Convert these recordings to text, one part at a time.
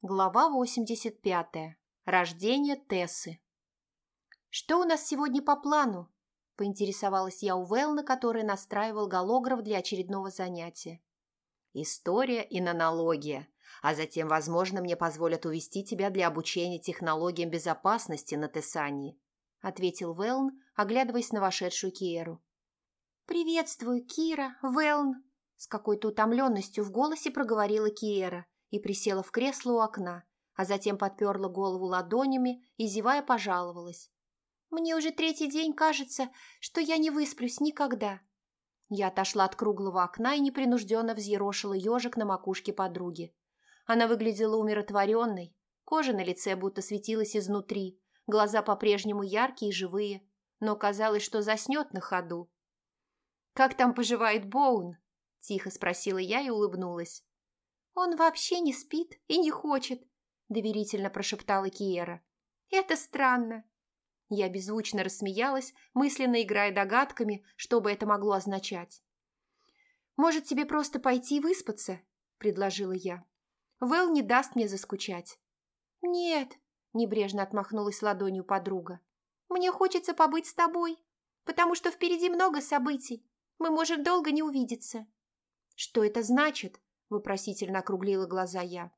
Глава 85. Рождение Тессы. «Что у нас сегодня по плану?» – поинтересовалась я у Велна, который настраивал голограф для очередного занятия. «История и нанология, а затем, возможно, мне позволят увести тебя для обучения технологиям безопасности на Тессании», – ответил Велн, оглядываясь на вошедшую Киеру. «Приветствую, Кира, Велн!» – с какой-то утомленностью в голосе проговорила Киера – и присела в кресло у окна, а затем подперла голову ладонями и, зевая, пожаловалась. «Мне уже третий день кажется, что я не высплюсь никогда». Я отошла от круглого окна и непринужденно взъерошила ежик на макушке подруги. Она выглядела умиротворенной, кожа на лице будто светилась изнутри, глаза по-прежнему яркие и живые, но казалось, что заснет на ходу. «Как там поживает Боун?» – тихо спросила я и улыбнулась. «Он вообще не спит и не хочет», – доверительно прошептала Киера. «Это странно». Я беззвучно рассмеялась, мысленно играя догадками, что бы это могло означать. «Может, тебе просто пойти выспаться?» – предложила я. «Вэл не даст мне заскучать». «Нет», – небрежно отмахнулась ладонью подруга. «Мне хочется побыть с тобой, потому что впереди много событий. Мы можем долго не увидеться». «Что это значит?» – вопросительно округлила глаза я.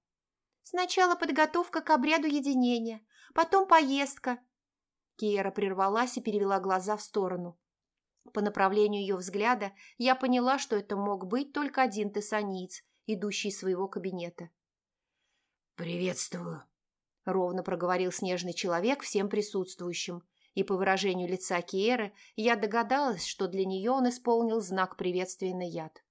«Сначала подготовка к обряду единения, потом поездка». Киера прервалась и перевела глаза в сторону. По направлению ее взгляда я поняла, что это мог быть только один тессаниец, идущий из своего кабинета. «Приветствую», – ровно проговорил снежный человек всем присутствующим, и по выражению лица Киеры я догадалась, что для нее он исполнил знак приветствия на яд.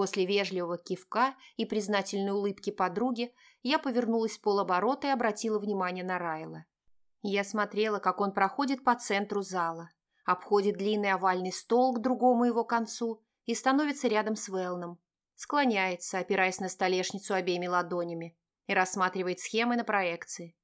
После вежливого кивка и признательной улыбки подруги я повернулась полоборота и обратила внимание на Райла. Я смотрела, как он проходит по центру зала, обходит длинный овальный стол к другому его концу и становится рядом с Велном, склоняется, опираясь на столешницу обеими ладонями, и рассматривает схемы на проекции.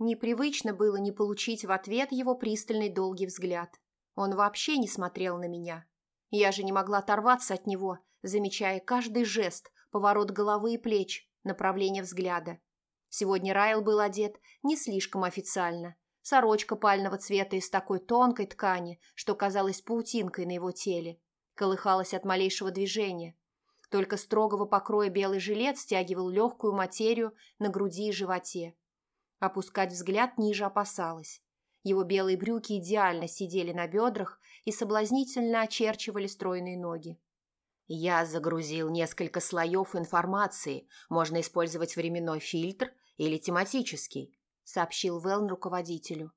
Непривычно было не получить в ответ его пристальный долгий взгляд. Он вообще не смотрел на меня. Я же не могла оторваться от него – замечая каждый жест, поворот головы и плеч, направление взгляда. Сегодня Райл был одет не слишком официально. Сорочка пального цвета из такой тонкой ткани, что казалась паутинкой на его теле. Колыхалась от малейшего движения. Только строгого покроя белый жилет стягивал легкую материю на груди и животе. Опускать взгляд ниже опасалась. Его белые брюки идеально сидели на бедрах и соблазнительно очерчивали стройные ноги. Я загрузил несколько слоев информации. Можно использовать временной фильтр или тематический, сообщил Велн руководителю.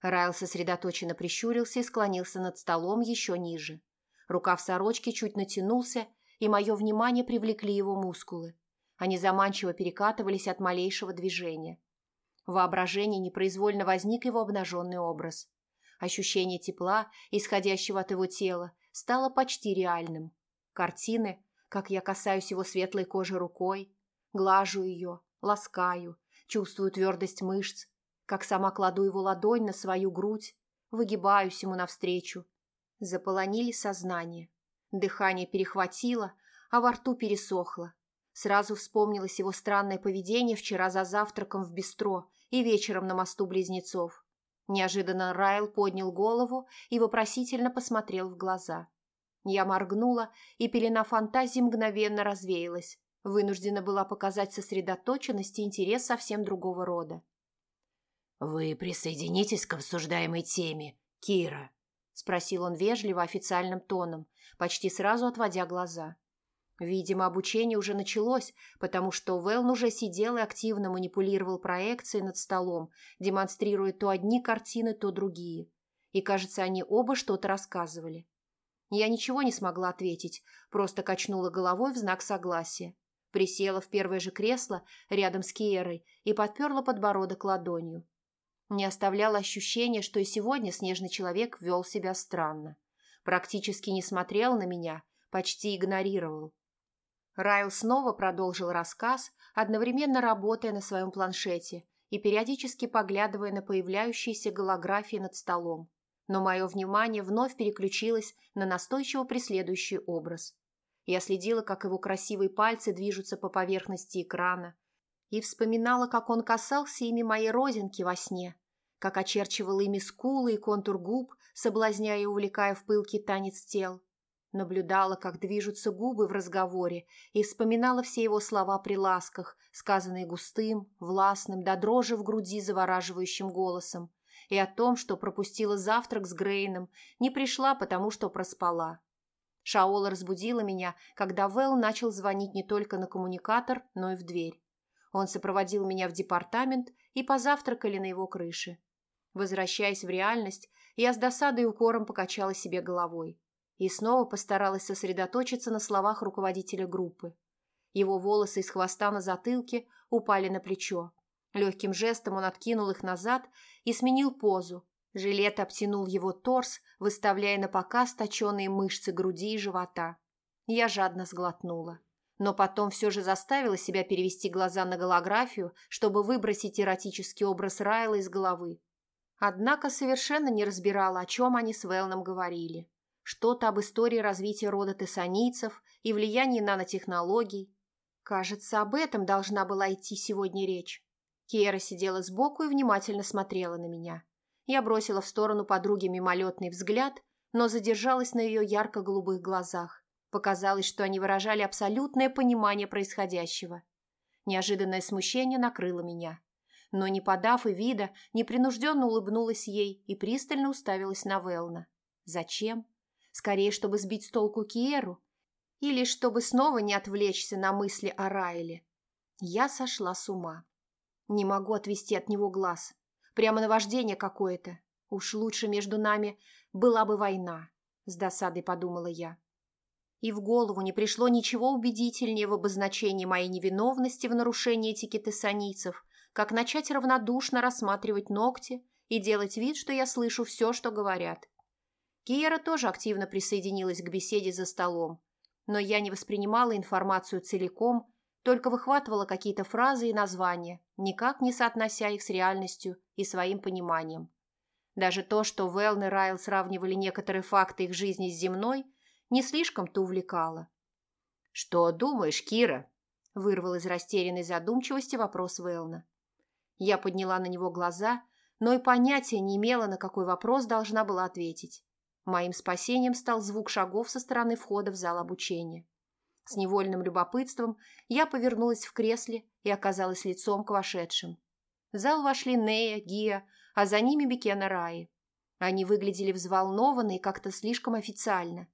Райл сосредоточенно прищурился и склонился над столом еще ниже. Рукав сорочки чуть натянулся, и мое внимание привлекли его мускулы. Они заманчиво перекатывались от малейшего движения. В воображении непроизвольно возник его обнаженный образ. Ощущение тепла, исходящего от его тела, стало почти реальным. Картины, как я касаюсь его светлой кожи рукой, глажу ее, ласкаю, чувствую твердость мышц, как сама кладу его ладонь на свою грудь, выгибаюсь ему навстречу. Заполонили сознание. Дыхание перехватило, а во рту пересохло. Сразу вспомнилось его странное поведение вчера за завтраком в бистро и вечером на мосту близнецов. Неожиданно Райл поднял голову и вопросительно посмотрел в глаза. Я моргнула, и пелена фантазии мгновенно развеялась. Вынуждена была показать сосредоточенность и интерес совсем другого рода. «Вы присоединитесь к обсуждаемой теме, Кира?» – спросил он вежливо официальным тоном, почти сразу отводя глаза. Видимо, обучение уже началось, потому что Велн уже сидел и активно манипулировал проекцией над столом, демонстрируя то одни картины, то другие. И, кажется, они оба что-то рассказывали. Я ничего не смогла ответить, просто качнула головой в знак согласия. Присела в первое же кресло рядом с Киерой и подперла подбородок ладонью. Не оставляло ощущения, что и сегодня снежный человек вел себя странно. Практически не смотрел на меня, почти игнорировал. Райл снова продолжил рассказ, одновременно работая на своем планшете и периодически поглядывая на появляющиеся голографии над столом но мое внимание вновь переключилось на настойчиво преследующий образ. Я следила, как его красивые пальцы движутся по поверхности экрана, и вспоминала, как он касался ими моей родинки во сне, как очерчивал ими скулы и контур губ, соблазняя и увлекая в пылкий танец тел. Наблюдала, как движутся губы в разговоре, и вспоминала все его слова при ласках, сказанные густым, властным, до дрожи в груди завораживающим голосом, и о том, что пропустила завтрак с Грейном, не пришла, потому что проспала. Шаола разбудила меня, когда Вэл начал звонить не только на коммуникатор, но и в дверь. Он сопроводил меня в департамент и позавтракали на его крыше. Возвращаясь в реальность, я с досадой и укором покачала себе головой и снова постаралась сосредоточиться на словах руководителя группы. Его волосы из хвоста на затылке упали на плечо. Легким жестом он откинул их назад и сменил позу. Жилет обтянул его торс, выставляя на показ точеные мышцы груди и живота. Я жадно сглотнула. Но потом все же заставила себя перевести глаза на голографию, чтобы выбросить эротический образ Райла из головы. Однако совершенно не разбирала, о чем они с Велном говорили. Что-то об истории развития рода тессанийцев и влиянии нанотехнологий. Кажется, об этом должна была идти сегодня речь. Киера сидела сбоку и внимательно смотрела на меня. Я бросила в сторону подруги мимолетный взгляд, но задержалась на ее ярко-голубых глазах. Показалось, что они выражали абсолютное понимание происходящего. Неожиданное смущение накрыло меня. Но, не подав и вида, непринужденно улыбнулась ей и пристально уставилась на Велна. Зачем? Скорее, чтобы сбить с толку Киеру? Или чтобы снова не отвлечься на мысли о Райле? Я сошла с ума. Не могу отвести от него глаз. Прямо наваждение какое-то. Уж лучше между нами была бы война, с досадой подумала я. И в голову не пришло ничего убедительнее в обозначении моей невиновности в нарушении этикеты санийцев, как начать равнодушно рассматривать ногти и делать вид, что я слышу все, что говорят. Киера тоже активно присоединилась к беседе за столом, но я не воспринимала информацию целиком, только выхватывала какие-то фразы и названия, никак не соотнося их с реальностью и своим пониманием. Даже то, что Велн и Райл сравнивали некоторые факты их жизни с земной, не слишком-то увлекало. «Что думаешь, Кира?» – вырвал из растерянной задумчивости вопрос Велна. Я подняла на него глаза, но и понятия не имела, на какой вопрос должна была ответить. Моим спасением стал звук шагов со стороны входа в зал обучения. С невольным любопытством я повернулась в кресле и оказалась лицом к вошедшим. В зал вошли Нея, Гия, а за ними Бекена Раи. Они выглядели взволнованно и как-то слишком официально.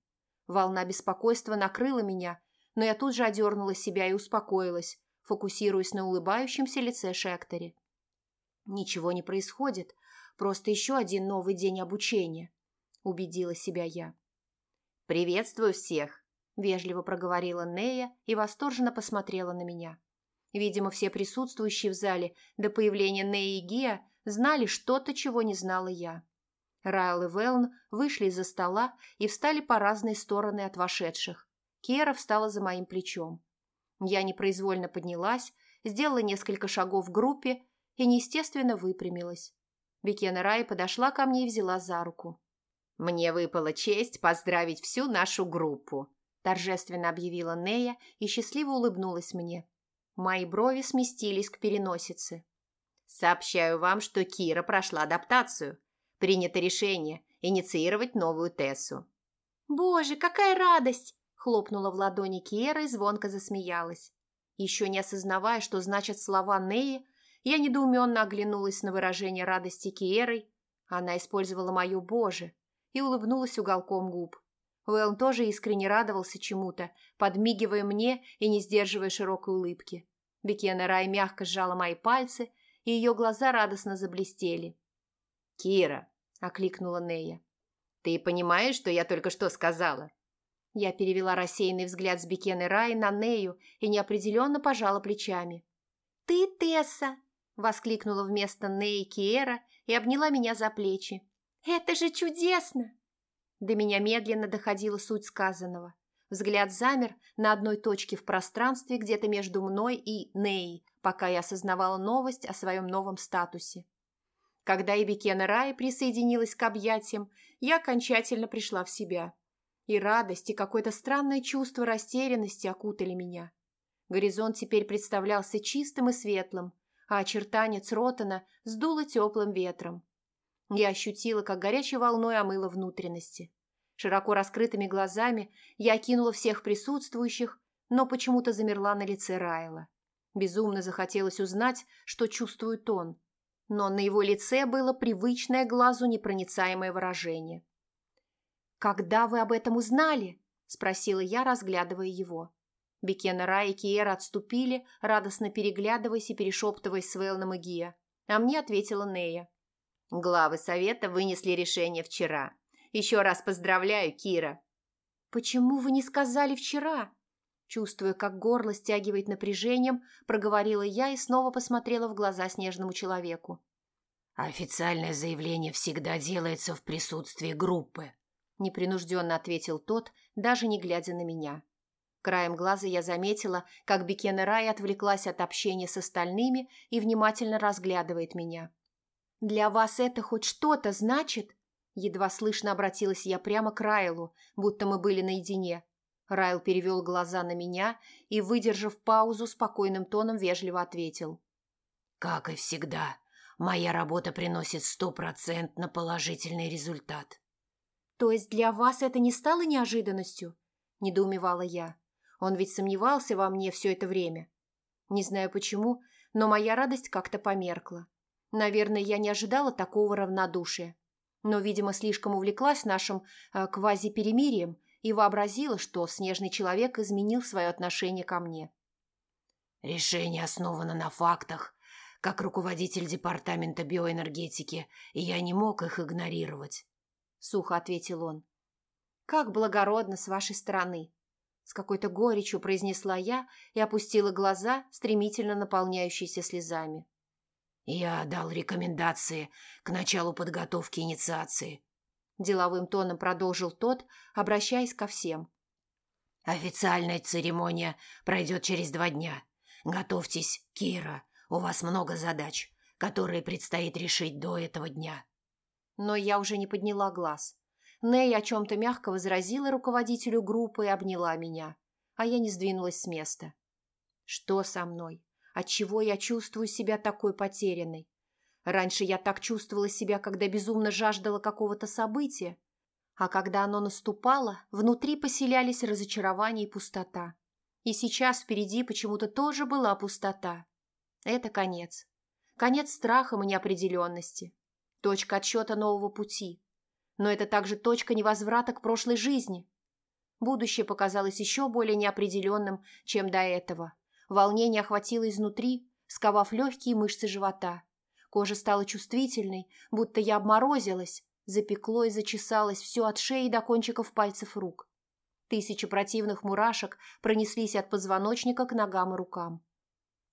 Волна беспокойства накрыла меня, но я тут же одернула себя и успокоилась, фокусируясь на улыбающемся лице Шекторе. «Ничего не происходит, просто еще один новый день обучения», – убедила себя я. «Приветствую всех!» – вежливо проговорила Нея и восторженно посмотрела на меня. Видимо, все присутствующие в зале до появления Неи и Гия знали что-то, чего не знала я. Райл и Велн вышли из-за стола и встали по разные стороны от вошедших. Кера встала за моим плечом. Я непроизвольно поднялась, сделала несколько шагов в группе и неестественно выпрямилась. Бекена Рай подошла ко мне и взяла за руку. «Мне выпала честь поздравить всю нашу группу», торжественно объявила Нея и счастливо улыбнулась мне. Мои брови сместились к переносице. «Сообщаю вам, что Кира прошла адаптацию. Принято решение инициировать новую Тессу». «Боже, какая радость!» – хлопнула в ладони Кира и звонко засмеялась. Еще не осознавая, что значат слова Неи, я недоуменно оглянулась на выражение радости Киерой. Она использовала мое «Боже» и улыбнулась уголком губ. Уэлл тоже искренне радовался чему-то, подмигивая мне и не сдерживая широкой улыбки. Бекена Рай мягко сжала мои пальцы, и ее глаза радостно заблестели. «Кира!» – окликнула Нея. «Ты понимаешь, что я только что сказала?» Я перевела рассеянный взгляд с Бекены Рай на Нею и неопределенно пожала плечами. «Ты Тесса!» – воскликнула вместо Неи Киера и обняла меня за плечи. «Это же чудесно!» До меня медленно доходила суть сказанного. Взгляд замер на одной точке в пространстве где-то между мной и Ней, пока я осознавала новость о своем новом статусе. Когда Эбикена Рай присоединилась к объятиям, я окончательно пришла в себя. И радость, и какое-то странное чувство растерянности окутали меня. Горизонт теперь представлялся чистым и светлым, а очертания Цротона сдуло теплым ветром. Я ощутила, как горячей волной омыло внутренности. Широко раскрытыми глазами я окинула всех присутствующих, но почему-то замерла на лице Райла. Безумно захотелось узнать, что чувствует он. Но на его лице было привычное глазу непроницаемое выражение. «Когда вы об этом узнали?» – спросила я, разглядывая его. Бекена Рай и Киера отступили, радостно переглядываясь и перешептываясь с Вэлном и Гия. А мне ответила Нея. Главы совета вынесли решение вчера. Еще раз поздравляю, Кира. Почему вы не сказали вчера? Чувствуя, как горло стягивает напряжением, проговорила я и снова посмотрела в глаза снежному человеку. «Официальное заявление всегда делается в присутствии группы», непринужденно ответил тот, даже не глядя на меня. Краем глаза я заметила, как Бекена Рай отвлеклась от общения с остальными и внимательно разглядывает меня. «Для вас это хоть что-то значит?» Едва слышно обратилась я прямо к Райлу, будто мы были наедине. Райл перевел глаза на меня и, выдержав паузу, спокойным тоном вежливо ответил. «Как и всегда, моя работа приносит стопроцентно положительный результат». «То есть для вас это не стало неожиданностью?» – недоумевала я. Он ведь сомневался во мне все это время. Не знаю почему, но моя радость как-то померкла. Наверное, я не ожидала такого равнодушия. Но, видимо, слишком увлеклась нашим э, квазиперемирием и вообразила, что снежный человек изменил свое отношение ко мне. «Решение основано на фактах. Как руководитель департамента биоэнергетики, и я не мог их игнорировать», — сухо ответил он. «Как благородно с вашей стороны!» С какой-то горечью произнесла я и опустила глаза, стремительно наполняющиеся слезами. «Я дал рекомендации к началу подготовки инициации», – деловым тоном продолжил тот, обращаясь ко всем. «Официальная церемония пройдет через два дня. Готовьтесь, Кира, у вас много задач, которые предстоит решить до этого дня». Но я уже не подняла глаз. Нэй о чем-то мягко возразила руководителю группы и обняла меня, а я не сдвинулась с места. «Что со мной?» Отчего я чувствую себя такой потерянной? Раньше я так чувствовала себя, когда безумно жаждала какого-то события, а когда оно наступало, внутри поселялись разочарование и пустота. И сейчас впереди почему-то тоже была пустота. Это конец. Конец страхом и неопределенности. Точка отсчета нового пути. Но это также точка невозврата к прошлой жизни. Будущее показалось еще более неопределенным, чем до этого. Волнение охватило изнутри, сковав легкие мышцы живота. Кожа стала чувствительной, будто я обморозилась, запекло и зачесалось все от шеи до кончиков пальцев рук. Тысячи противных мурашек пронеслись от позвоночника к ногам и рукам.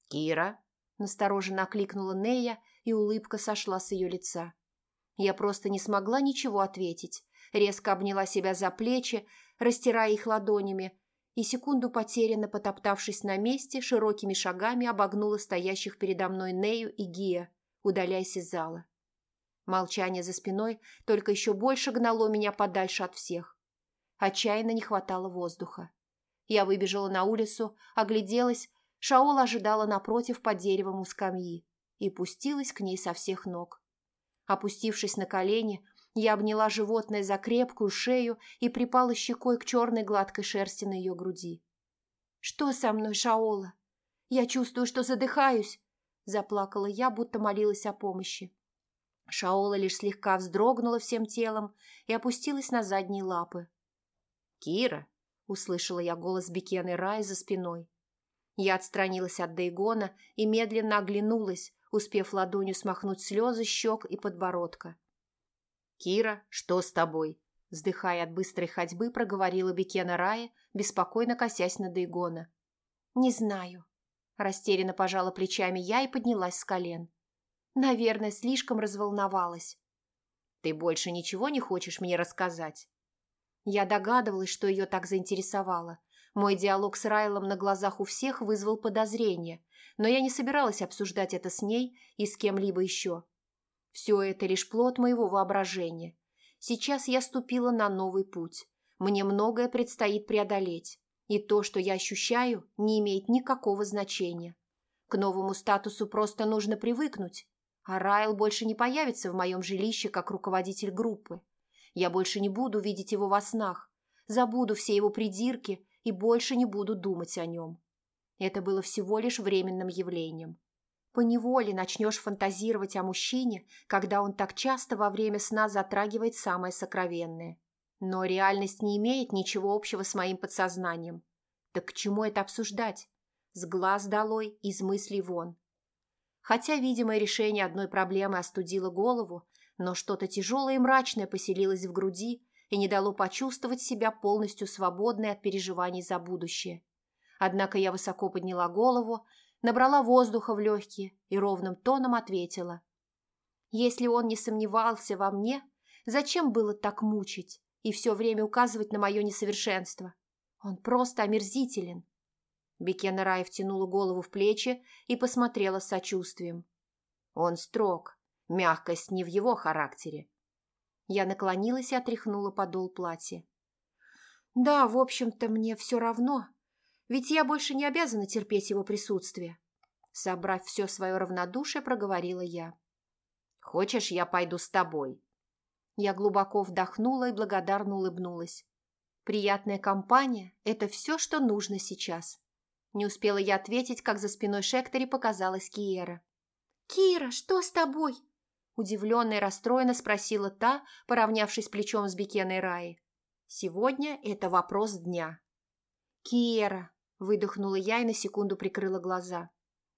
«Кира?» – настороженно окликнула Нея, и улыбка сошла с ее лица. Я просто не смогла ничего ответить, резко обняла себя за плечи, растирая их ладонями, и секунду потерянно потоптавшись на месте, широкими шагами обогнула стоящих передо мной Нею и Гия, удаляясь из зала. Молчание за спиной только еще больше гнало меня подальше от всех. Отчаянно не хватало воздуха. Я выбежала на улицу, огляделась, Шаол ожидала напротив под деревом у скамьи и пустилась к ней со всех ног. Опустившись на колени, я обняла животное за крепкую шею и припала щекой к черной гладкой шерсти на ее груди. «Что со мной, Шаола? Я чувствую, что задыхаюсь!» Заплакала я, будто молилась о помощи. Шаола лишь слегка вздрогнула всем телом и опустилась на задние лапы. «Кира!» – услышала я голос Бекены Рай за спиной. Я отстранилась от Дейгона и медленно оглянулась, успев ладонью смахнуть слезы щек и подбородка. «Кира, что с тобой?» Вздыхая от быстрой ходьбы, проговорила Бекена Рая, беспокойно косясь на Дейгона. «Не знаю». Растерянно пожала плечами я и поднялась с колен. Наверное, слишком разволновалась. «Ты больше ничего не хочешь мне рассказать?» Я догадывалась, что ее так заинтересовало. Мой диалог с Райлом на глазах у всех вызвал подозрение, но я не собиралась обсуждать это с ней и с кем-либо еще. Все это лишь плод моего воображения. Сейчас я ступила на новый путь. Мне многое предстоит преодолеть. И то, что я ощущаю, не имеет никакого значения. К новому статусу просто нужно привыкнуть, а Райл больше не появится в моем жилище как руководитель группы. Я больше не буду видеть его во снах, забуду все его придирки и больше не буду думать о нем. Это было всего лишь временным явлением. Поневоле начнешь фантазировать о мужчине, когда он так часто во время сна затрагивает самое сокровенное. Но реальность не имеет ничего общего с моим подсознанием. Так к чему это обсуждать? С глаз долой, из мыслей вон. Хотя видимое решение одной проблемы остудило голову, но что-то тяжелое и мрачное поселилось в груди и не дало почувствовать себя полностью свободной от переживаний за будущее. Однако я высоко подняла голову, набрала воздуха в легкие и ровным тоном ответила. Если он не сомневался во мне, зачем было так мучить и все время указывать на мое несовершенство? Он просто омерзителен. Бекена Рай втянула голову в плечи и посмотрела с сочувствием. Он строг, мягкость не в его характере. Я наклонилась и отряхнула подол платья. Да, в общем-то, мне все равно, ведь я больше не обязана терпеть его присутствие. Собрав все свое равнодушие, проговорила я. «Хочешь, я пойду с тобой?» Я глубоко вдохнула и благодарно улыбнулась. Приятная компания – это все, что нужно сейчас. Не успела я ответить, как за спиной Шектори показалась Киера. «Кира, что с тобой?» Удивленно и расстроенно спросила та, поравнявшись плечом с Бекеной Раи. «Сегодня это вопрос дня». «Киера, Выдохнула я и на секунду прикрыла глаза.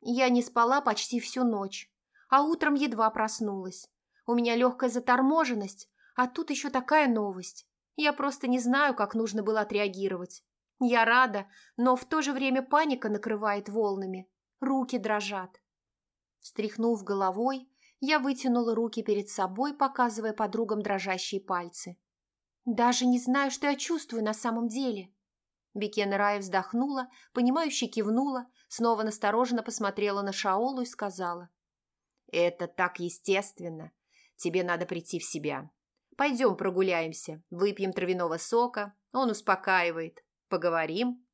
Я не спала почти всю ночь, а утром едва проснулась. У меня легкая заторможенность, а тут еще такая новость. Я просто не знаю, как нужно было отреагировать. Я рада, но в то же время паника накрывает волнами. Руки дрожат. Встряхнув головой, я вытянула руки перед собой, показывая подругам дрожащие пальцы. Даже не знаю, что я чувствую на самом деле. Бекен Рай вздохнула, понимающе кивнула, снова настороженно посмотрела на Шаолу и сказала. «Это так естественно. Тебе надо прийти в себя. Пойдем прогуляемся, выпьем травяного сока, он успокаивает. Поговорим».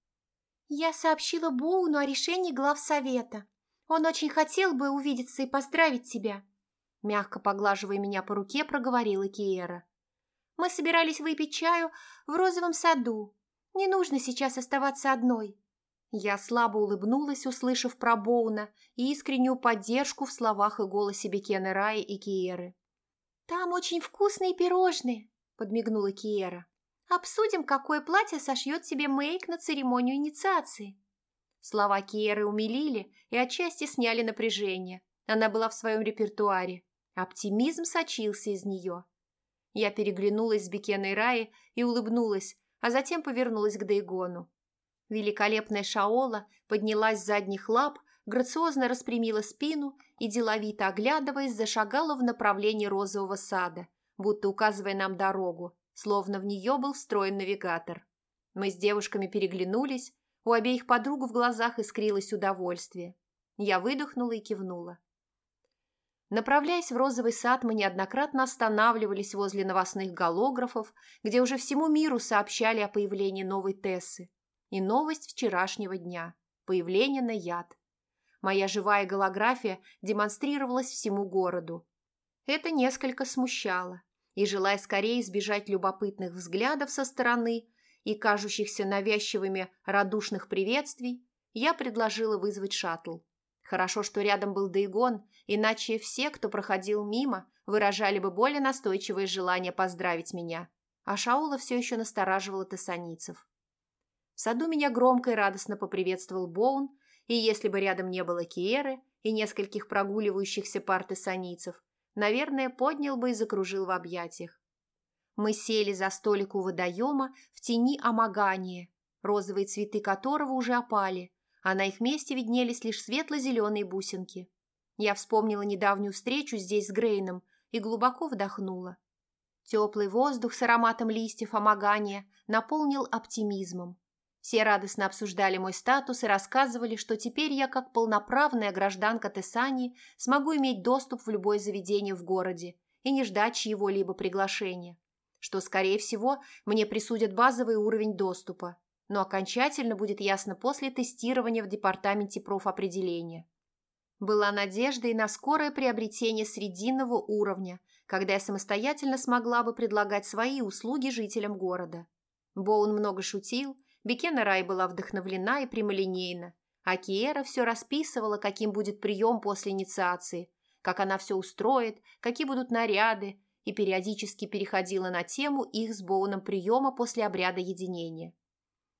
«Я сообщила Боуну о решении глав совета. Он очень хотел бы увидеться и поздравить тебя», мягко поглаживая меня по руке, проговорила Киера. «Мы собирались выпить чаю в розовом саду, не нужно сейчас оставаться одной». Я слабо улыбнулась, услышав про Боуна и искреннюю поддержку в словах и голосе Бекены Раи и Киеры. «Там очень вкусные пирожные», – подмигнула Киера. «Обсудим, какое платье сошьет себе Мэйк на церемонию инициации». Слова Киеры умилили и отчасти сняли напряжение. Она была в своем репертуаре. Оптимизм сочился из нее. Я переглянулась с Бекеной Раи и улыбнулась, а затем повернулась к Дейгону. Великолепная Шаола поднялась с задних лап, грациозно распрямила спину и, деловито оглядываясь, зашагала в направлении розового сада, будто указывая нам дорогу, словно в нее был встроен навигатор. Мы с девушками переглянулись, у обеих подруг в глазах искрилось удовольствие. Я выдохнула и кивнула. Направляясь в розовый сад, мы неоднократно останавливались возле новостных голографов, где уже всему миру сообщали о появлении новой Тессы. И новость вчерашнего дня – появление на яд. Моя живая голография демонстрировалась всему городу. Это несколько смущало, и, желая скорее избежать любопытных взглядов со стороны и кажущихся навязчивыми радушных приветствий, я предложила вызвать шаттл. Хорошо, что рядом был Дейгон, иначе все, кто проходил мимо, выражали бы более настойчивое желание поздравить меня. А Шаула все еще настораживала тессаницев. В саду меня громко и радостно поприветствовал Боун, и если бы рядом не было Киеры и нескольких прогуливающихся пар тессаницев, наверное, поднял бы и закружил в объятиях. Мы сели за столик у водоема в тени амагания, розовые цветы которого уже опали, а на их месте виднелись лишь светло-зеленые бусинки. Я вспомнила недавнюю встречу здесь с Грейном и глубоко вдохнула. Теплый воздух с ароматом листьев амагания наполнил оптимизмом. Все радостно обсуждали мой статус и рассказывали, что теперь я, как полноправная гражданка Тесани, смогу иметь доступ в любое заведение в городе и не ждать чьего-либо приглашения. Что, скорее всего, мне присудят базовый уровень доступа. Но окончательно будет ясно после тестирования в департаменте профопределения. Была надежда и на скорое приобретение срединного уровня, когда я самостоятельно смогла бы предлагать свои услуги жителям города. Боун много шутил, Бекена Рай была вдохновлена и прямолинейна, а Киера все расписывала, каким будет прием после инициации, как она все устроит, какие будут наряды, и периодически переходила на тему их с Боуном приема после обряда единения.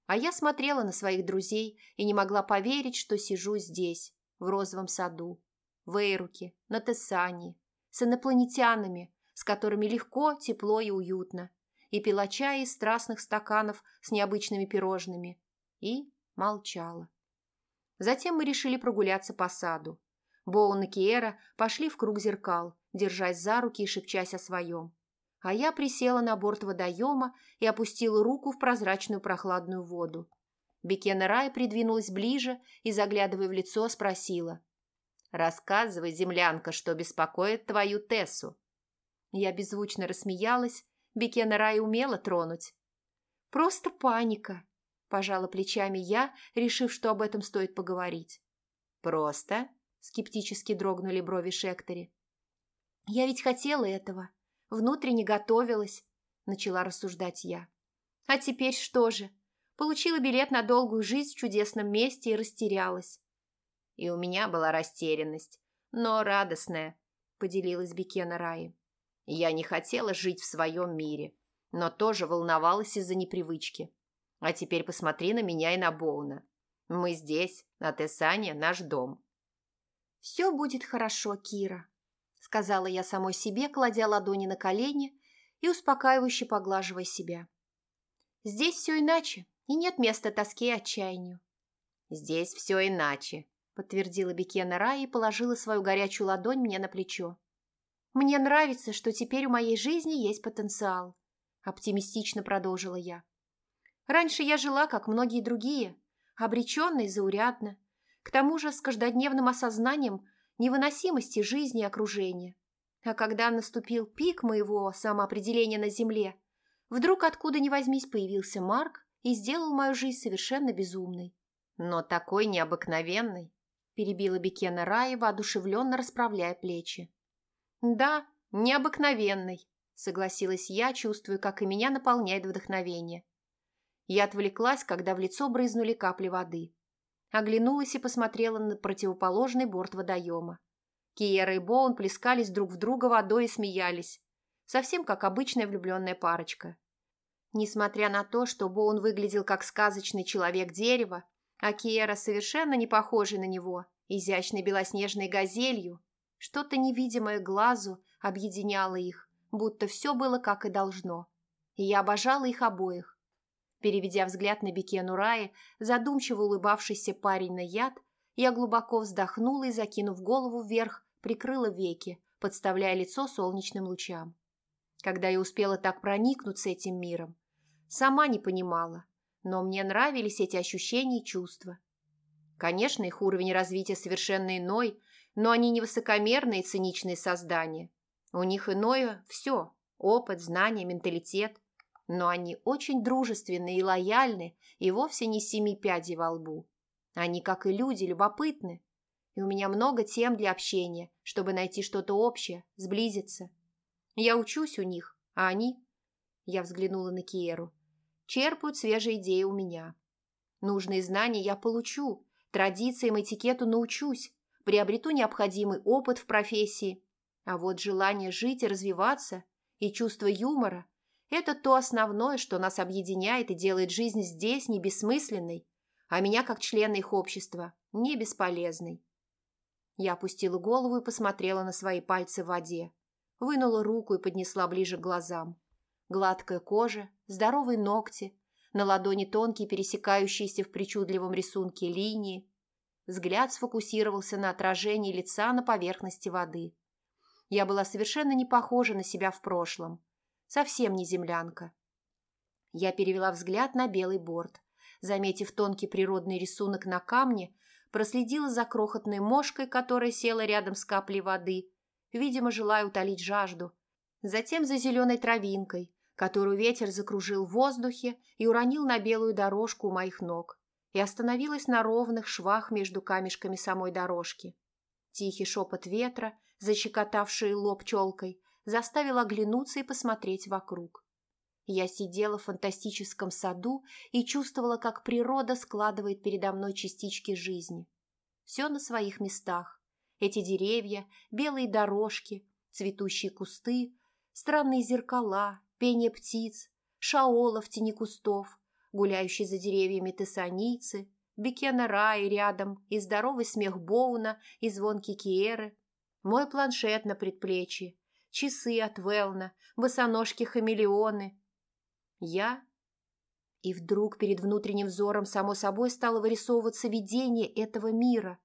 А я смотрела на своих друзей и не могла поверить, что сижу здесь, в розовом саду, в Эйруке, на Тессании, с инопланетянами, с которыми легко, тепло и уютно, и пила чай из страстных стаканов с необычными пирожными, и молчала. Затем мы решили прогуляться по саду. Боун и Киера пошли в круг зеркал, держась за руки и шепчась о своем. А я присела на борт водоема и опустила руку в прозрачную прохладную воду. Бекена Рай придвинулась ближе и, заглядывая в лицо, спросила. «Рассказывай, землянка, что беспокоит твою Тессу». Я беззвучно рассмеялась, Бекена Рай умела тронуть. «Просто паника», – пожала плечами я, решив, что об этом стоит поговорить. «Просто?» – скептически дрогнули брови Шектори. «Я ведь хотела этого, внутренне готовилась», – начала рассуждать я. «А теперь что же? Получила билет на долгую жизнь в чудесном месте и растерялась. И у меня была растерянность, но радостная, поделилась Бекена Раи. Я не хотела жить в своем мире, но тоже волновалась из-за непривычки. А теперь посмотри на меня и на Боуна. Мы здесь, на Тесане, наш дом. «Все будет хорошо, Кира», — сказала я самой себе, кладя ладони на колени и успокаивающе поглаживая себя. «Здесь все иначе и нет места тоске и отчаянию. «Здесь все иначе», – подтвердила Бекена Рай и положила свою горячую ладонь мне на плечо. «Мне нравится, что теперь у моей жизни есть потенциал», – оптимистично продолжила я. «Раньше я жила, как многие другие, обреченно и заурядно, к тому же с каждодневным осознанием невыносимости жизни и окружения. А когда наступил пик моего самоопределения на земле, вдруг откуда ни возьмись появился Марк и сделал мою жизнь совершенно безумной. Но такой необыкновенной, перебила Бекена Рая, воодушевленно расправляя плечи. Да, необыкновенной, согласилась я, чувствуя, как и меня наполняет вдохновение. Я отвлеклась, когда в лицо брызнули капли воды. Оглянулась и посмотрела на противоположный борт водоема. Киера и Боун плескались друг в друга водой и смеялись. Совсем как обычная влюбленная парочка. Несмотря на то, что Боун выглядел как сказочный человек дерева, а Киера совершенно не похожий на него, изящной белоснежной газелью, что-то невидимое глазу объединяло их, будто все было как и должно. И я обожала их обоих. Переведя взгляд на Бекену Раи, задумчиво улыбавшийся парень на яд, я глубоко вздохнула и, закинув голову вверх, прикрыла веки, подставляя лицо солнечным лучам когда я успела так проникнуться этим миром. Сама не понимала, но мне нравились эти ощущения и чувства. Конечно, их уровень развития совершенно иной, но они не высокомерные и циничные создания. У них иное все – опыт, знания, менталитет. Но они очень дружественны и лояльны, и вовсе не семи пядей во лбу. Они, как и люди, любопытны. И у меня много тем для общения, чтобы найти что-то общее, сблизиться. Я учусь у них, а они...» Я взглянула на Киеру. «Черпают свежие идеи у меня. Нужные знания я получу, традициям, этикету научусь, приобрету необходимый опыт в профессии. А вот желание жить и развиваться и чувство юмора – это то основное, что нас объединяет и делает жизнь здесь не бессмысленной, а меня, как члена их общества, не бесполезной. Я опустила голову и посмотрела на свои пальцы в воде. Вынула руку и поднесла ближе к глазам. Гладкая кожа, здоровые ногти, на ладони тонкие пересекающиеся в причудливом рисунке линии. Взгляд сфокусировался на отражении лица на поверхности воды. Я была совершенно не похожа на себя в прошлом. Совсем не землянка. Я перевела взгляд на белый борт. Заметив тонкий природный рисунок на камне, проследила за крохотной мошкой, которая села рядом с каплей воды, видимо, желая утолить жажду. Затем за зеленой травинкой, которую ветер закружил в воздухе и уронил на белую дорожку у моих ног, и остановилась на ровных швах между камешками самой дорожки. Тихий шепот ветра, защекотавший лоб челкой, заставил оглянуться и посмотреть вокруг. Я сидела в фантастическом саду и чувствовала, как природа складывает передо мной частички жизни. Все на своих местах. Эти деревья, белые дорожки, цветущие кусты, странные зеркала, пение птиц, шаола в тени кустов, гуляющие за деревьями тессанийцы, Бекена Раи рядом и здоровый смех Боуна и звонки Киеры, мой планшет на предплечье, часы от Велна, босоножки-хамелеоны, я... И вдруг перед внутренним взором само собой стало вырисовываться видение этого мира.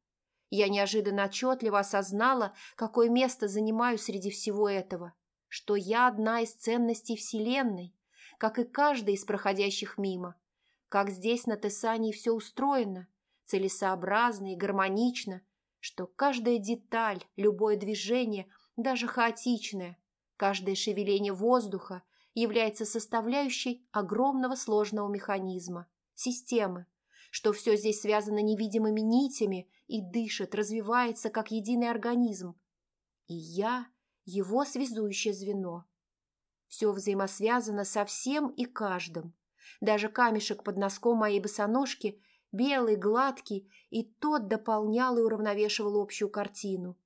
Я неожиданно отчетливо осознала, какое место занимаю среди всего этого, что я одна из ценностей Вселенной, как и каждая из проходящих мимо, как здесь на Тессании все устроено, целесообразно и гармонично, что каждая деталь, любое движение, даже хаотичное, каждое шевеление воздуха является составляющей огромного сложного механизма, системы, что все здесь связано невидимыми нитями и дышит, развивается как единый организм. И я – его связующее звено. Все взаимосвязано со всем и каждым. Даже камешек под носком моей босоножки, белый, гладкий, и тот дополнял и уравновешивал общую картину.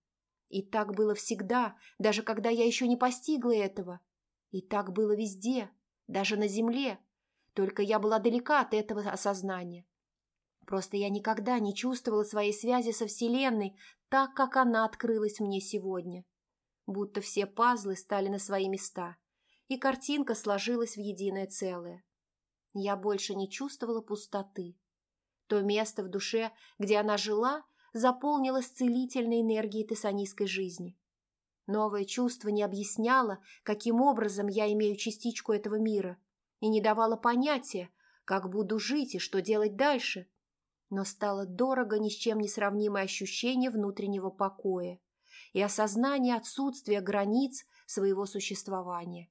И так было всегда, даже когда я еще не постигла этого – и так было везде, даже на земле. Только я была далека от этого осознания. Просто я никогда не чувствовала своей связи со Вселенной так, как она открылась мне сегодня. Будто все пазлы стали на свои места, и картинка сложилась в единое целое. Я больше не чувствовала пустоты. То место в душе, где она жила, заполнилось целительной энергией тессанийской жизни. Новое чувство не объясняло, каким образом я имею частичку этого мира, и не давало понятия, как буду жить и что делать дальше. Но стало дорого ни с чем не сравнимое ощущение внутреннего покоя и осознание отсутствия границ своего существования.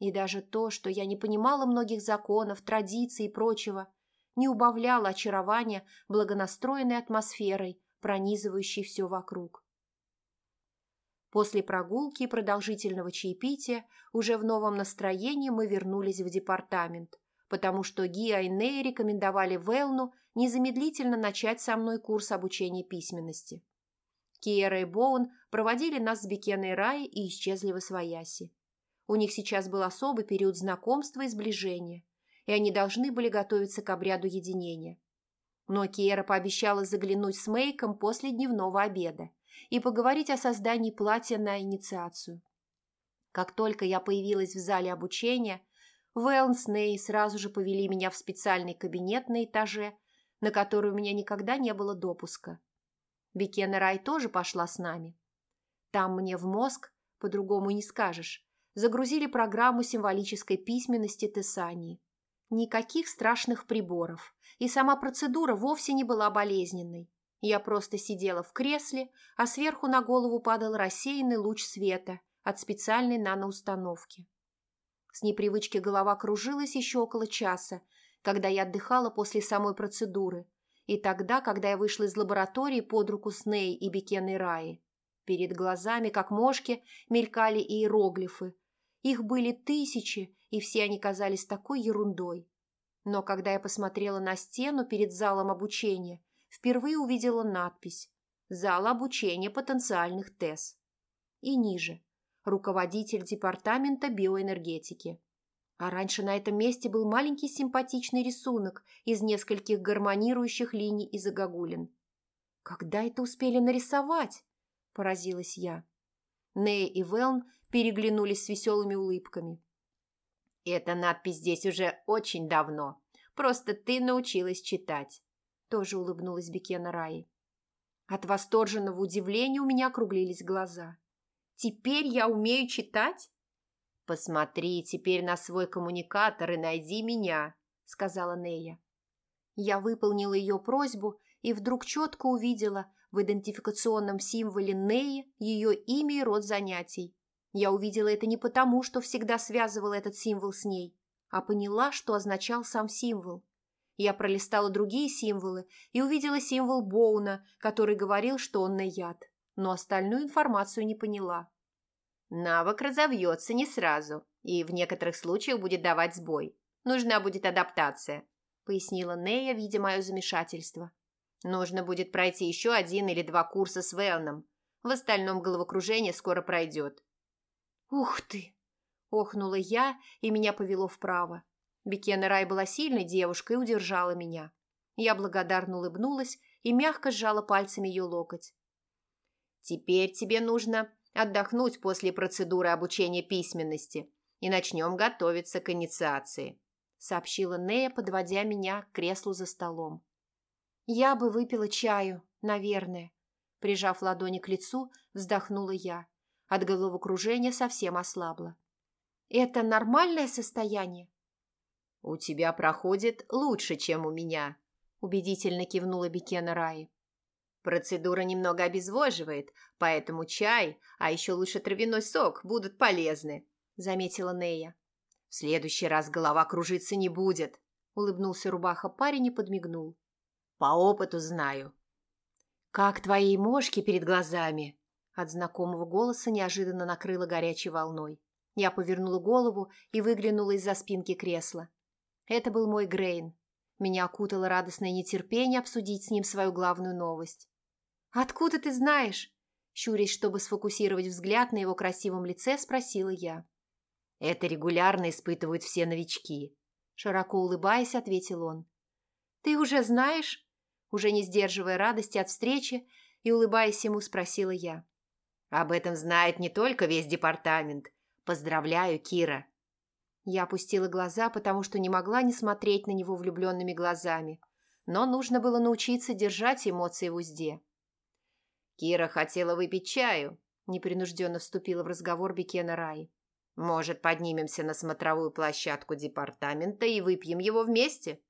И даже то, что я не понимала многих законов, традиций и прочего, не убавляло очарования благонастроенной атмосферой, пронизывающей все вокруг. После прогулки и продолжительного чаепития уже в новом настроении мы вернулись в департамент, потому что Гиа и Ней рекомендовали Велну незамедлительно начать со мной курс обучения письменности. Киера и Боун проводили нас с Бекеной Рай и исчезли в Освояси. У них сейчас был особый период знакомства и сближения, и они должны были готовиться к обряду единения. Но Киера пообещала заглянуть с Мейком после дневного обеда – и поговорить о создании платья на инициацию. Как только я появилась в зале обучения, Вэлн с Ней сразу же повели меня в специальный кабинет на этаже, на который у меня никогда не было допуска. Бекена Рай тоже пошла с нами. Там мне в мозг, по-другому не скажешь, загрузили программу символической письменности Тессании. Никаких страшных приборов, и сама процедура вовсе не была болезненной. Я просто сидела в кресле, а сверху на голову падал рассеянный луч света от специальной наноустановки. С непривычки голова кружилась еще около часа, когда я отдыхала после самой процедуры, и тогда, когда я вышла из лаборатории под руку с Ней и Бекеной Раи. Перед глазами, как мошки, мелькали иероглифы. Их были тысячи, и все они казались такой ерундой. Но когда я посмотрела на стену перед залом обучения, впервые увидела надпись «Зал обучения потенциальных ТЭС». И ниже «Руководитель департамента биоэнергетики». А раньше на этом месте был маленький симпатичный рисунок из нескольких гармонирующих линий и загогулин. «Когда это успели нарисовать?» – поразилась я. Нея и Велн переглянулись с веселыми улыбками. «Эта надпись здесь уже очень давно. Просто ты научилась читать тоже улыбнулась Бекена Раи. От восторженного удивления у меня округлились глаза. «Теперь я умею читать?» «Посмотри теперь на свой коммуникатор и найди меня», — сказала Нея. Я выполнила ее просьбу и вдруг четко увидела в идентификационном символе Неи ее имя и род занятий. Я увидела это не потому, что всегда связывала этот символ с ней, а поняла, что означал сам символ. Я пролистала другие символы и увидела символ Боуна, который говорил, что он на яд, но остальную информацию не поняла. Навык разовьется не сразу и в некоторых случаях будет давать сбой. Нужна будет адаптация, пояснила Нея, видя мое замешательство. Нужно будет пройти еще один или два курса с Велном. В остальном головокружение скоро пройдет. «Ух ты!» – охнула я, и меня повело вправо. Бекена Рай была сильной девушкой и удержала меня. Я благодарно улыбнулась и мягко сжала пальцами ее локоть. «Теперь тебе нужно отдохнуть после процедуры обучения письменности и начнем готовиться к инициации», сообщила Нея, подводя меня к креслу за столом. «Я бы выпила чаю, наверное», прижав ладони к лицу, вздохнула я. От головокружения совсем ослабла. «Это нормальное состояние?» «У тебя проходит лучше, чем у меня», – убедительно кивнула Бекена Раи. «Процедура немного обезвоживает, поэтому чай, а еще лучше травяной сок будут полезны», – заметила Нея. «В следующий раз голова кружиться не будет», – улыбнулся рубаха парень и подмигнул. «По опыту знаю». «Как твои мошки перед глазами?» От знакомого голоса неожиданно накрыло горячей волной. Я повернула голову и выглянула из-за спинки кресла. Это был мой Грейн. Меня окутало радостное нетерпение обсудить с ним свою главную новость. «Откуда ты знаешь?» Щурясь, чтобы сфокусировать взгляд на его красивом лице, спросила я. «Это регулярно испытывают все новички», – широко улыбаясь, ответил он. «Ты уже знаешь?» Уже не сдерживая радости от встречи и улыбаясь ему, спросила я. «Об этом знает не только весь департамент. Поздравляю, Кира!» Я опустила глаза, потому что не могла не смотреть на него влюбленными глазами. Но нужно было научиться держать эмоции в узде. «Кира хотела выпить чаю», – непринужденно вступила в разговор Бекена Рай. «Может, поднимемся на смотровую площадку департамента и выпьем его вместе?»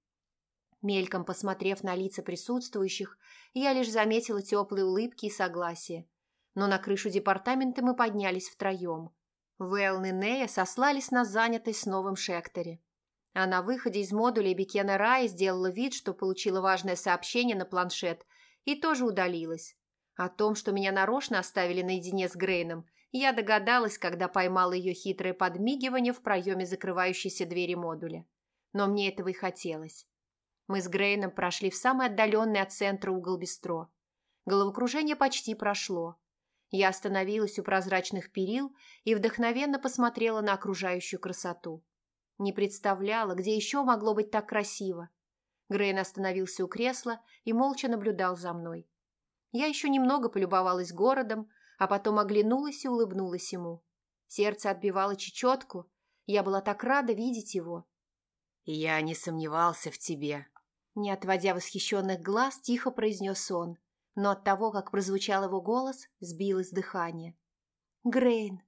Мельком посмотрев на лица присутствующих, я лишь заметила теплые улыбки и согласие. Но на крышу департамента мы поднялись втроем – Вэлн и Нея сослались на занятость с новым Шекторе. А на выходе из модуля Бекена Рай сделала вид, что получила важное сообщение на планшет и тоже удалилась. О том, что меня нарочно оставили наедине с Грейном, я догадалась, когда поймала ее хитрое подмигивание в проеме закрывающейся двери модуля. Но мне этого и хотелось. Мы с Грейном прошли в самый отдаленный от центра угол бистро. Головокружение почти прошло. Я остановилась у прозрачных перил и вдохновенно посмотрела на окружающую красоту. Не представляла, где еще могло быть так красиво. Грейн остановился у кресла и молча наблюдал за мной. Я еще немного полюбовалась городом, а потом оглянулась и улыбнулась ему. Сердце отбивало чечетку. Я была так рада видеть его. «Я не сомневался в тебе», — не отводя восхищенных глаз, тихо произнес он но от того, как прозвучал его голос, сбилось дыхание. «Грейн,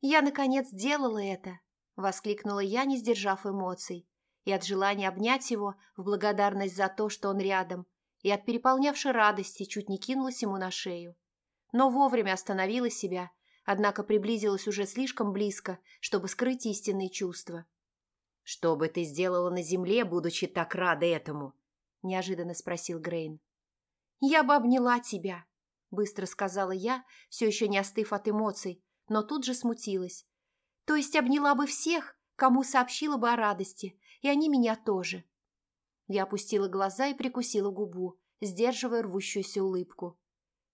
я, наконец, сделала это!» – воскликнула я, не сдержав эмоций, и от желания обнять его в благодарность за то, что он рядом, и от переполнявшей радости чуть не кинулась ему на шею. Но вовремя остановила себя, однако приблизилась уже слишком близко, чтобы скрыть истинные чувства. «Что бы ты сделала на земле, будучи так рада этому?» – неожиданно спросил Грейн. «Я бы обняла тебя», – быстро сказала я, все еще не остыв от эмоций, но тут же смутилась. «То есть обняла бы всех, кому сообщила бы о радости, и они меня тоже». Я опустила глаза и прикусила губу, сдерживая рвущуюся улыбку.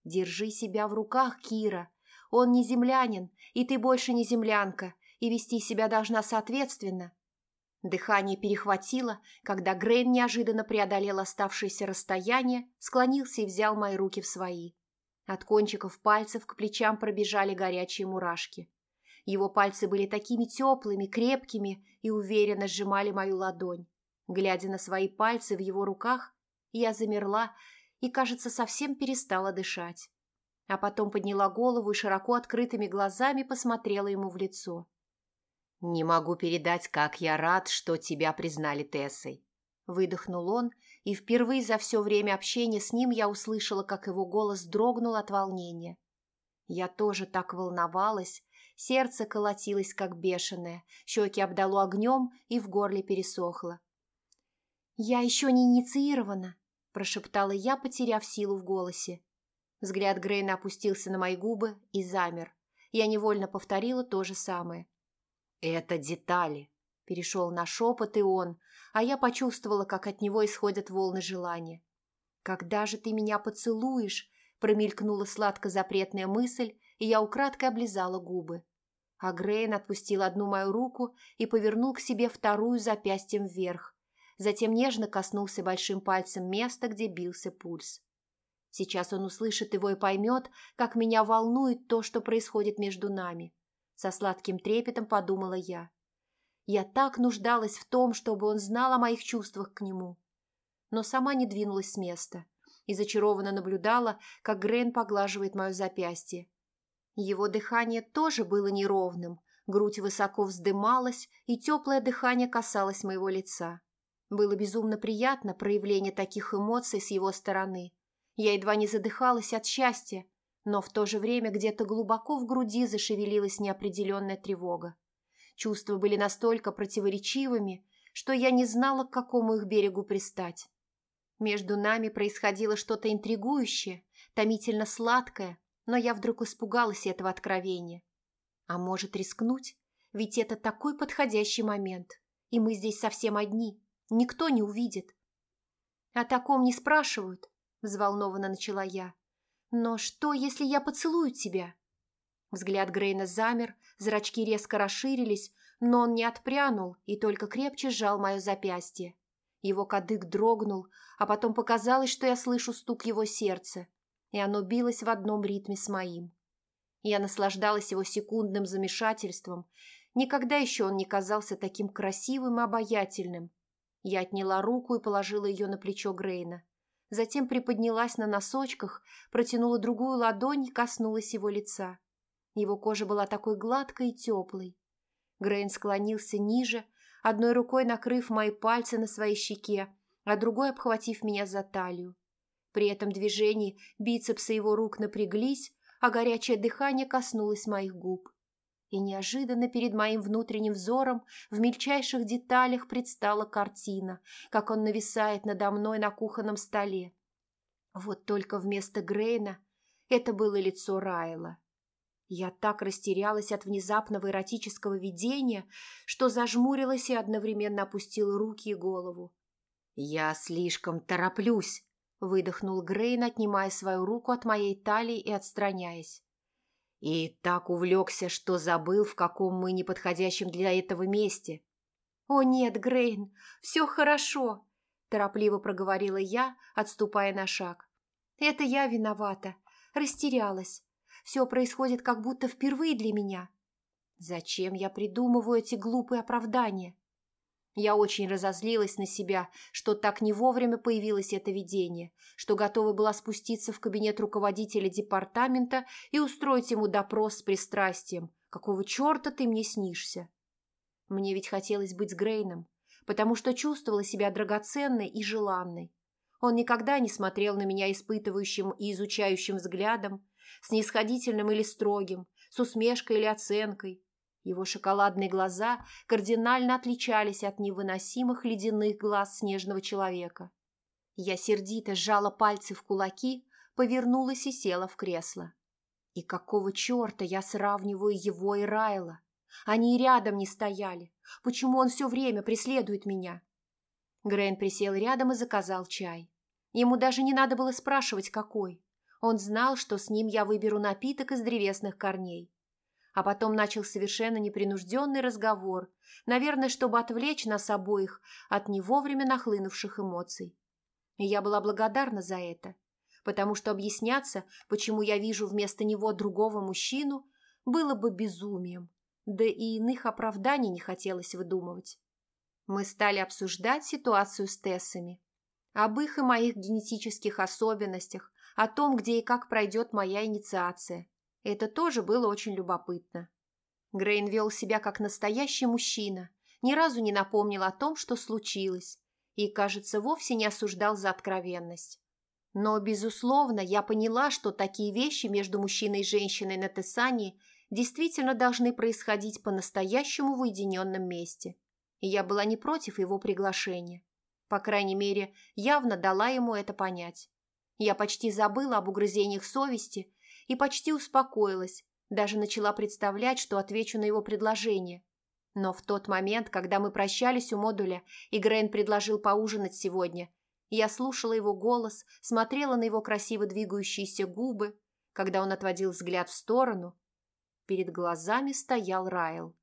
«Держи себя в руках, Кира. Он не землянин, и ты больше не землянка, и вести себя должна соответственно. Дыхание перехватило, когда Грейн неожиданно преодолел оставшееся расстояние, склонился и взял мои руки в свои. От кончиков пальцев к плечам пробежали горячие мурашки. Его пальцы были такими теплыми, крепкими и уверенно сжимали мою ладонь. Глядя на свои пальцы в его руках, я замерла и, кажется, совсем перестала дышать. А потом подняла голову и широко открытыми глазами посмотрела ему в лицо. «Не могу передать, как я рад, что тебя признали Тессой», – выдохнул он, и впервые за все время общения с ним я услышала, как его голос дрогнул от волнения. Я тоже так волновалась, сердце колотилось как бешеное, щеки обдало огнем и в горле пересохло. «Я еще не инициирована», – прошептала я, потеряв силу в голосе. Взгляд Грейна опустился на мои губы и замер. Я невольно повторила то же самое. «Это детали», – перешел на шепот и он, а я почувствовала, как от него исходят волны желания. «Когда же ты меня поцелуешь?» – промелькнула сладко-запретная мысль, и я украдкой облизала губы. А Грейн отпустил одну мою руку и повернул к себе вторую запястьем вверх, затем нежно коснулся большим пальцем места, где бился пульс. Сейчас он услышит его и поймет, как меня волнует то, что происходит между нами. Со сладким трепетом подумала я. Я так нуждалась в том, чтобы он знал о моих чувствах к нему. Но сама не двинулась с места и зачарованно наблюдала, как Грен поглаживает мое запястье. Его дыхание тоже было неровным, грудь высоко вздымалась, и теплое дыхание касалось моего лица. Было безумно приятно проявление таких эмоций с его стороны. Я едва не задыхалась от счастья, но в то же время где-то глубоко в груди зашевелилась неопределенная тревога. Чувства были настолько противоречивыми, что я не знала, к какому их берегу пристать. Между нами происходило что-то интригующее, томительно сладкое, но я вдруг испугалась этого откровения. А может рискнуть? Ведь это такой подходящий момент, и мы здесь совсем одни. Никто не увидит. О таком не спрашивают, взволнованно начала я. Но что, если я поцелую тебя? Взгляд Грейна замер, зрачки резко расширились, но он не отпрянул и только крепче сжал мое запястье. Его кадык дрогнул, а потом показалось, что я слышу стук его сердца, и оно билось в одном ритме с моим. Я наслаждалась его секундным замешательством. Никогда еще он не казался таким красивым и обаятельным. Я отняла руку и положила ее на плечо Грейна. Затем приподнялась на носочках, протянула другую ладонь и коснулась его лица. Его кожа была такой гладкой и теплой. Грейн склонился ниже, одной рукой накрыв мои пальцы на своей щеке, а другой обхватив меня за талию. При этом движении бицепсы его рук напряглись, а горячее дыхание коснулось моих губ и неожиданно перед моим внутренним взором в мельчайших деталях предстала картина, как он нависает надо мной на кухонном столе. Вот только вместо Грейна это было лицо Райла. Я так растерялась от внезапного эротического видения, что зажмурилась и одновременно опустила руки и голову. «Я слишком тороплюсь», — выдохнул Грейн, отнимая свою руку от моей талии и отстраняясь. И так увлекся, что забыл, в каком мы неподходящем для этого месте. «О нет, Грейн, все хорошо», – торопливо проговорила я, отступая на шаг. «Это я виновата, растерялась. Все происходит как будто впервые для меня. Зачем я придумываю эти глупые оправдания?» Я очень разозлилась на себя, что так не вовремя появилось это видение, что готова была спуститься в кабинет руководителя департамента и устроить ему допрос с пристрастием. Какого черта ты мне снишься? Мне ведь хотелось быть с Грейном, потому что чувствовала себя драгоценной и желанной. Он никогда не смотрел на меня испытывающим и изучающим взглядом, снисходительным или строгим, с усмешкой или оценкой, его шоколадные глаза кардинально отличались от невыносимых ледяных глаз снежного человека. Я сердито сжала пальцы в кулаки, повернулась и села в кресло. И какого черта я сравниваю его и Райла? Они и рядом не стояли. Почему он все время преследует меня? Грейн присел рядом и заказал чай. Ему даже не надо было спрашивать, какой. Он знал, что с ним я выберу напиток из древесных корней. А потом начал совершенно непринужденный разговор, наверное, чтобы отвлечь нас обоих от не вовремя нахлынувших эмоций. И я была благодарна за это, потому что объясняться, почему я вижу вместо него другого мужчину, было бы безумием, да и иных оправданий не хотелось выдумывать. Мы стали обсуждать ситуацию с Тессами, об их и моих генетических особенностях, о том, где и как пройдет моя инициация – это тоже было очень любопытно. Грейн вел себя как настоящий мужчина, ни разу не напомнил о том, что случилось, и, кажется, вовсе не осуждал за откровенность. Но, безусловно, я поняла, что такие вещи между мужчиной и женщиной на Тесане действительно должны происходить по-настоящему в уединенном месте. И я была не против его приглашения. По крайней мере, явно дала ему это понять. Я почти забыла об угрызениях совести и почти успокоилась, даже начала представлять, что отвечу на его предложение. Но в тот момент, когда мы прощались у модуля, и Грейн предложил поужинать сегодня, я слушала его голос, смотрела на его красиво двигающиеся губы, когда он отводил взгляд в сторону. Перед глазами стоял Райл.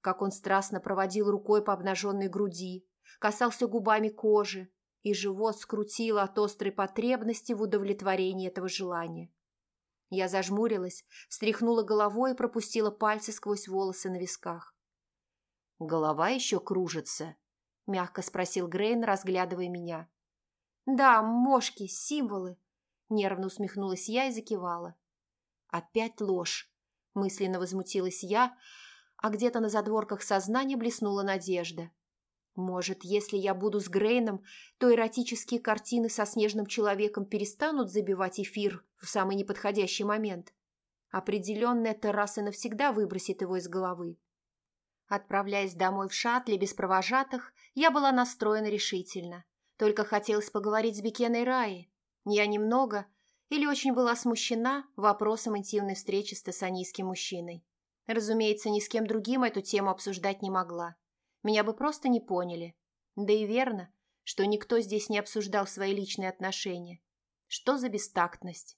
Как он страстно проводил рукой по обнаженной груди, касался губами кожи, и живот скрутило от острой потребности в удовлетворении этого желания. Я зажмурилась, встряхнула головой и пропустила пальцы сквозь волосы на висках. «Голова еще кружится?» – мягко спросил Грейн, разглядывая меня. «Да, мошки, символы», – нервно усмехнулась я и закивала. «Опять ложь», – мысленно возмутилась я, а где-то на задворках сознания блеснула надежда. Может, если я буду с Грейном, то эротические картины со снежным человеком перестанут забивать эфир в самый неподходящий момент. Определенно, это раз и навсегда выбросит его из головы. Отправляясь домой в шаттле без провожатых, я была настроена решительно. Только хотелось поговорить с Бекеной Раи. Я немного или очень была смущена вопросом интимной встречи с тессанийским мужчиной. Разумеется, ни с кем другим эту тему обсуждать не могла. Меня бы просто не поняли. Да и верно, что никто здесь не обсуждал свои личные отношения. Что за бестактность?